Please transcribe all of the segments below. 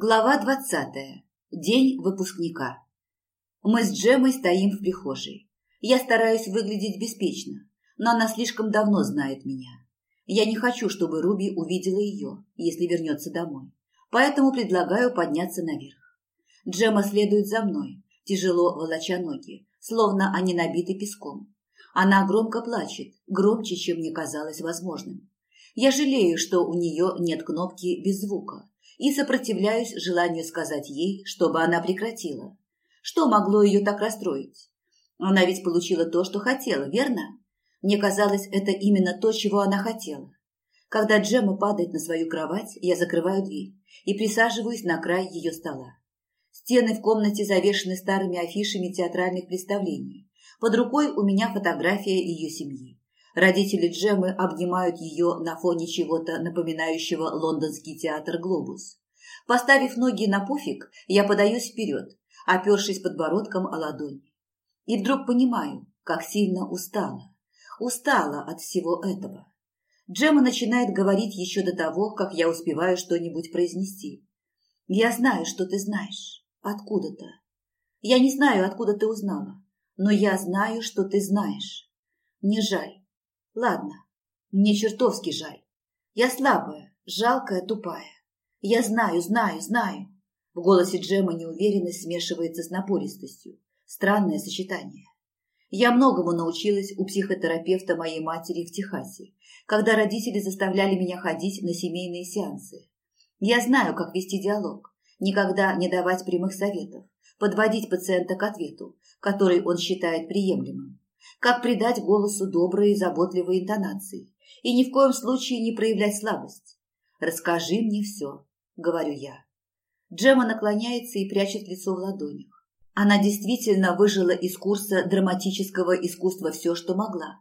Глава двадцатая. День выпускника. Мы с Джемой стоим в прихожей. Я стараюсь выглядеть беспечно, но она слишком давно знает меня. Я не хочу, чтобы Руби увидела ее, если вернется домой. Поэтому предлагаю подняться наверх. Джема следует за мной, тяжело волоча ноги, словно они набиты песком. Она громко плачет, громче, чем мне казалось возможным. Я жалею, что у нее нет кнопки без звука, и сопротивляюсь желанию сказать ей, чтобы она прекратила. Что могло ее так расстроить? Она ведь получила то, что хотела, верно? Мне казалось, это именно то, чего она хотела. Когда Джема падает на свою кровать, я закрываю дверь и присаживаюсь на край ее стола. Стены в комнате завешены старыми афишами театральных представлений. Под рукой у меня фотография ее семьи. Родители Джемы обнимают ее на фоне чего-то напоминающего лондонский театр «Глобус». Поставив ноги на пуфик, я подаюсь вперед, опершись подбородком о ладонь. И вдруг понимаю, как сильно устала. Устала от всего этого. Джема начинает говорить еще до того, как я успеваю что-нибудь произнести. «Я знаю, что ты знаешь. Откуда-то. Я не знаю, откуда ты узнала, но я знаю, что ты знаешь. Мне жаль. Ладно, мне чертовски жаль. Я слабая, жалкая, тупая. Я знаю, знаю, знаю. В голосе Джема неуверенность смешивается с напористостью. Странное сочетание. Я многому научилась у психотерапевта моей матери в Техасе, когда родители заставляли меня ходить на семейные сеансы. Я знаю, как вести диалог, никогда не давать прямых советов, подводить пациента к ответу, который он считает приемлемым как придать голосу добрые и заботливые интонации и ни в коем случае не проявлять слабость. «Расскажи мне все», — говорю я. Джема наклоняется и прячет лицо в ладонях. Она действительно выжила из курса драматического искусства все, что могла.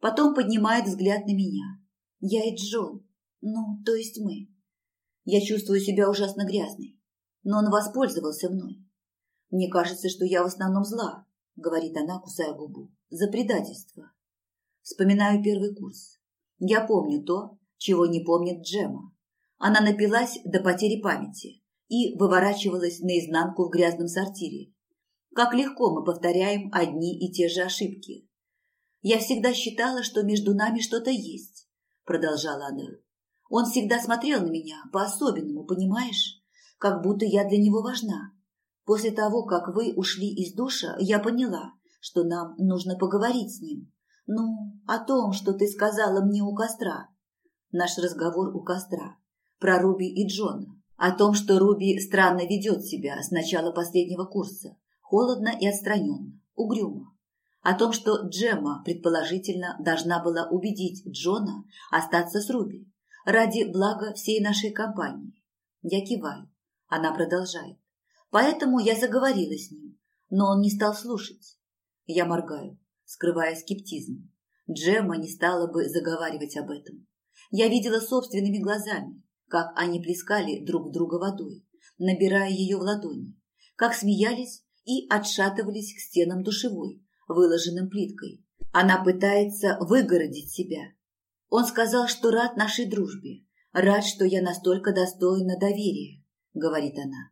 Потом поднимает взгляд на меня. Я и Джон. Ну, то есть мы. Я чувствую себя ужасно грязной. Но он воспользовался мной. Мне кажется, что я в основном зла, говорит она, кусая губу за предательство. Вспоминаю первый курс. Я помню то, чего не помнит Джема. Она напилась до потери памяти и выворачивалась наизнанку в грязном сортире. Как легко мы повторяем одни и те же ошибки. «Я всегда считала, что между нами что-то есть», – продолжала она. «Он всегда смотрел на меня по-особенному, понимаешь? Как будто я для него важна. После того, как вы ушли из душа, я поняла, что нам нужно поговорить с ним. Ну, о том, что ты сказала мне у костра. Наш разговор у костра. Про Руби и Джона. О том, что Руби странно ведет себя с начала последнего курса. Холодно и отстраненно. Угрюмо. О том, что Джемма, предположительно, должна была убедить Джона остаться с Руби. Ради блага всей нашей компании. Я киваю. Она продолжает. Поэтому я заговорила с ним, но он не стал слушать. Я моргаю, скрывая скептизм. Джемма не стала бы заговаривать об этом. Я видела собственными глазами, как они плескали друг друга водой, набирая ее в ладони, как смеялись и отшатывались к стенам душевой, выложенным плиткой. Она пытается выгородить себя. Он сказал, что рад нашей дружбе, рад, что я настолько достойна доверия, говорит она.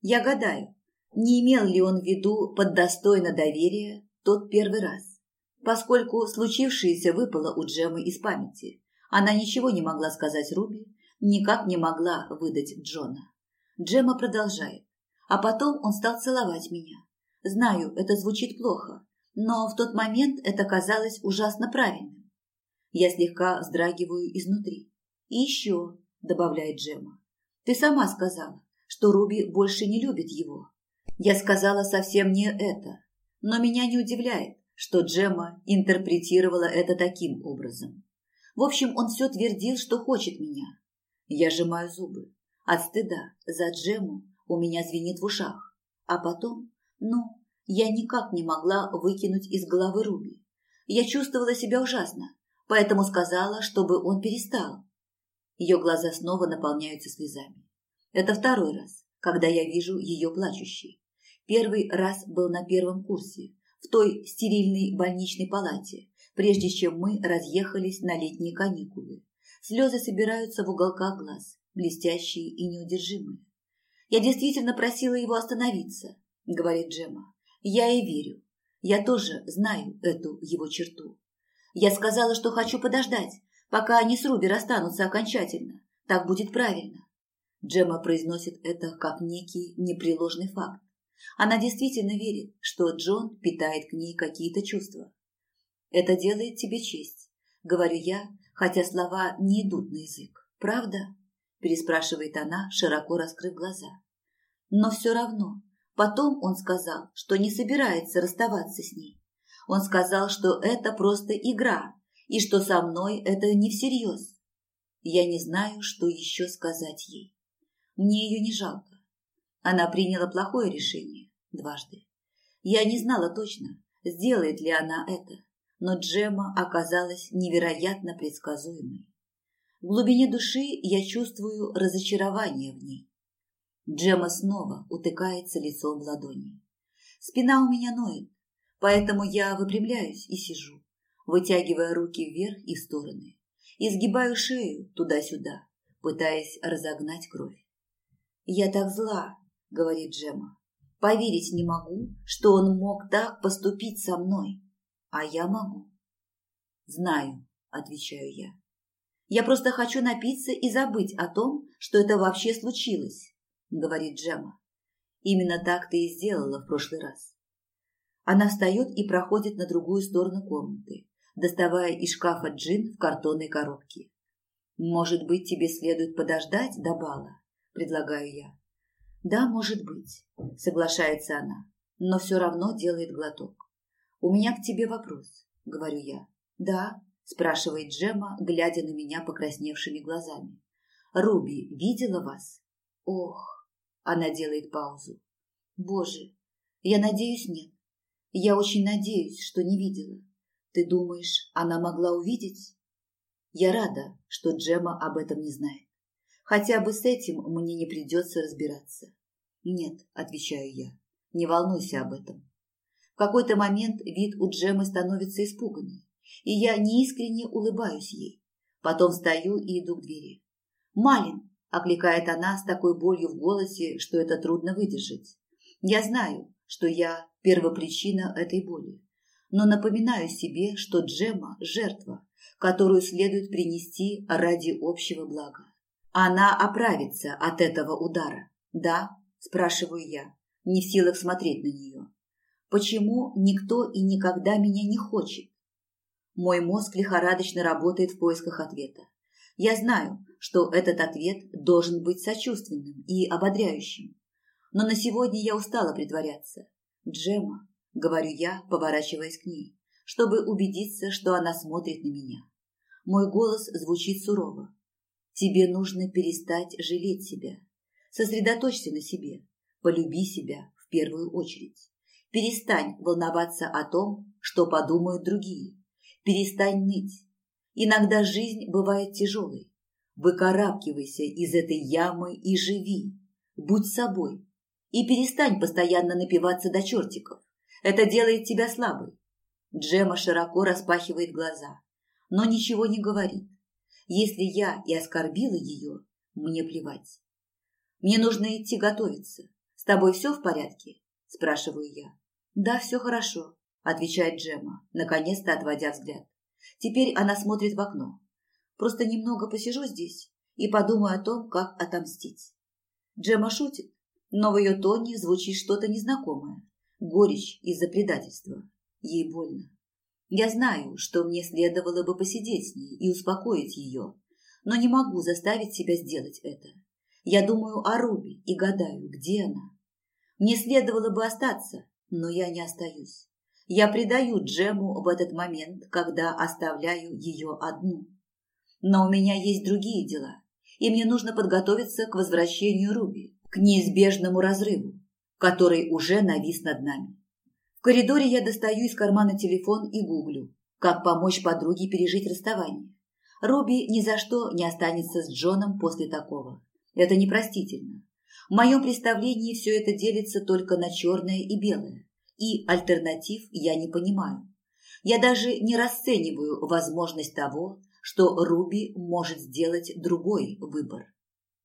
Я гадаю, не имел ли он в виду под достойно доверия тот первый раз? Поскольку случившееся выпало у Джемы из памяти, она ничего не могла сказать Руби, никак не могла выдать Джона. Джема продолжает. А потом он стал целовать меня. Знаю, это звучит плохо, но в тот момент это казалось ужасно правильным. Я слегка вздрагиваю изнутри. И еще, добавляет Джема, ты сама сказала, что Руби больше не любит его. Я сказала совсем не это, но меня не удивляет, что Джема интерпретировала это таким образом. В общем, он все твердил, что хочет меня. Я сжимаю зубы. От стыда за Джему у меня звенит в ушах. А потом, ну, я никак не могла выкинуть из головы Руби. Я чувствовала себя ужасно, поэтому сказала, чтобы он перестал. Ее глаза снова наполняются слезами. Это второй раз, когда я вижу ее плачущей. Первый раз был на первом курсе, в той стерильной больничной палате, прежде чем мы разъехались на летние каникулы. Слезы собираются в уголках глаз, блестящие и неудержимые. Я действительно просила его остановиться, говорит Джема. Я и верю. Я тоже знаю эту его черту. Я сказала, что хочу подождать, пока они с Руби расстанутся окончательно. Так будет правильно. Джема произносит это как некий непреложный факт. Она действительно верит, что Джон питает к ней какие-то чувства. Это делает тебе честь, говорю я, хотя слова не идут на язык. Правда? переспрашивает она, широко раскрыв глаза. Но все равно, потом он сказал, что не собирается расставаться с ней. Он сказал, что это просто игра, и что со мной это не всерьез. Я не знаю, что еще сказать ей. Мне ее не жалко. Она приняла плохое решение дважды. Я не знала точно, сделает ли она это, но Джема оказалась невероятно предсказуемой. В глубине души я чувствую разочарование в ней. Джема снова утыкается лицом в ладони. Спина у меня ноет, поэтому я выпрямляюсь и сижу, вытягивая руки вверх и в стороны, и сгибаю шею туда-сюда, пытаясь разогнать кровь. «Я так зла», — говорит Джема. «Поверить не могу, что он мог так поступить со мной. А я могу». «Знаю», — отвечаю я. «Я просто хочу напиться и забыть о том, что это вообще случилось», — говорит Джема. «Именно так ты и сделала в прошлый раз». Она встает и проходит на другую сторону комнаты, доставая из шкафа джин в картонной коробке. «Может быть, тебе следует подождать до бала?» – предлагаю я. «Да, может быть», – соглашается она, но все равно делает глоток. «У меня к тебе вопрос», – говорю я. «Да», – спрашивает Джема, глядя на меня покрасневшими глазами. «Руби видела вас?» «Ох», – она делает паузу. «Боже, я надеюсь, нет. Я очень надеюсь, что не видела. Ты думаешь, она могла увидеть?» Я рада, что Джема об этом не знает. Хотя бы с этим мне не придется разбираться. Нет, отвечаю я, не волнуйся об этом. В какой-то момент вид у Джемы становится испуганный, и я неискренне улыбаюсь ей. Потом встаю и иду к двери. «Малин!» – окликает она с такой болью в голосе, что это трудно выдержать. Я знаю, что я первопричина этой боли, но напоминаю себе, что Джема – жертва, которую следует принести ради общего блага. Она оправится от этого удара. Да, спрашиваю я, не в силах смотреть на нее. Почему никто и никогда меня не хочет? Мой мозг лихорадочно работает в поисках ответа. Я знаю, что этот ответ должен быть сочувственным и ободряющим. Но на сегодня я устала притворяться. Джема, говорю я, поворачиваясь к ней, чтобы убедиться, что она смотрит на меня. Мой голос звучит сурово, Тебе нужно перестать жалеть себя. Сосредоточься на себе. Полюби себя в первую очередь. Перестань волноваться о том, что подумают другие. Перестань ныть. Иногда жизнь бывает тяжелой. Выкарабкивайся из этой ямы и живи. Будь собой. И перестань постоянно напиваться до чертиков. Это делает тебя слабой. Джема широко распахивает глаза, но ничего не говорит. Если я и оскорбила ее, мне плевать. Мне нужно идти готовиться. С тобой все в порядке? Спрашиваю я. Да, все хорошо, отвечает Джема, наконец-то отводя взгляд. Теперь она смотрит в окно. Просто немного посижу здесь и подумаю о том, как отомстить. Джема шутит, но в ее тоне звучит что-то незнакомое. Горечь из-за предательства. Ей больно. Я знаю, что мне следовало бы посидеть с ней и успокоить ее, но не могу заставить себя сделать это. Я думаю о Руби и гадаю, где она. Мне следовало бы остаться, но я не остаюсь. Я предаю Джему в этот момент, когда оставляю ее одну. Но у меня есть другие дела, и мне нужно подготовиться к возвращению Руби, к неизбежному разрыву, который уже навис над нами. В коридоре я достаю из кармана телефон и гуглю, как помочь подруге пережить расставание. Руби ни за что не останется с Джоном после такого. Это непростительно. В моем представлении все это делится только на черное и белое, и альтернатив я не понимаю. Я даже не расцениваю возможность того, что Руби может сделать другой выбор.